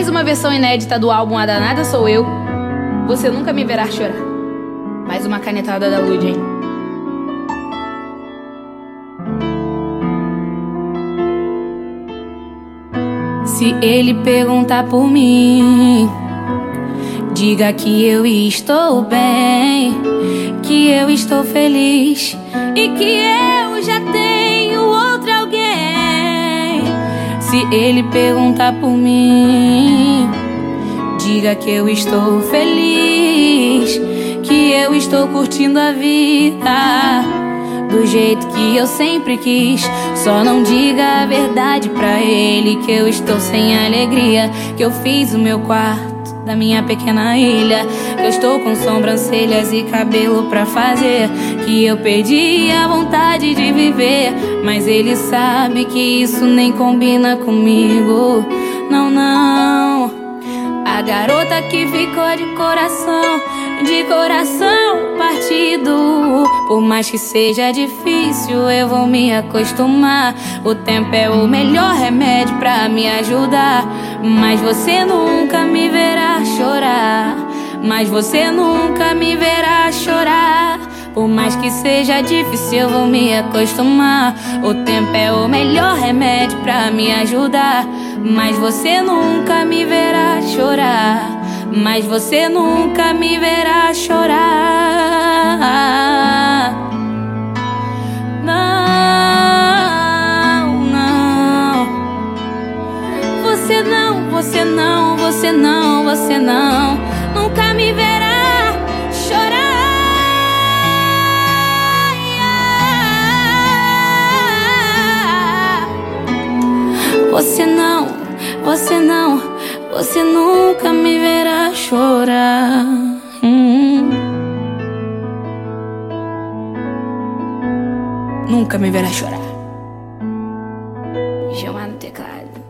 mais uma versão inédita do álbum A Danada Sou Eu. Você nunca me verá chorar. Mais uma canetada da Lud, hein? Se ele perguntar por mim, diga que eu estou bem, que eu estou feliz e que eu já tenho Se ele perguntar por mim, diga que eu estou feliz, que eu estou curtindo a vida do jeito que eu sempre quis. Só não diga a verdade pra ele que eu estou sem alegria, que eu fiz o meu quarto da minha pequena ilha, que eu estou com sobrancelhas e cabelo pra fazer, que eu perdi a vontade de viver, mas ele sabe que isso nem combina comigo. Não, não. A garota que ficou de coração, de coração partido. Por mais que seja difícil, eu vou me acostumar. O tempo é o melhor remédio pra me ajudar. Mas você nunca me verá chorar. Mas você nunca me verá chorar. Por mais que seja difícil, eu vou me acostumar. O tempo é o melhor remédio pra me ajudar. Mas você nunca me verá chorar. Mas você nunca me verá chorar. Não, não. Você não, você não, você não, você não. Nunca me verá chorar. Você não, você não, você nunca me verá chorar. Hum. Nunca me verá chorar. No teclado.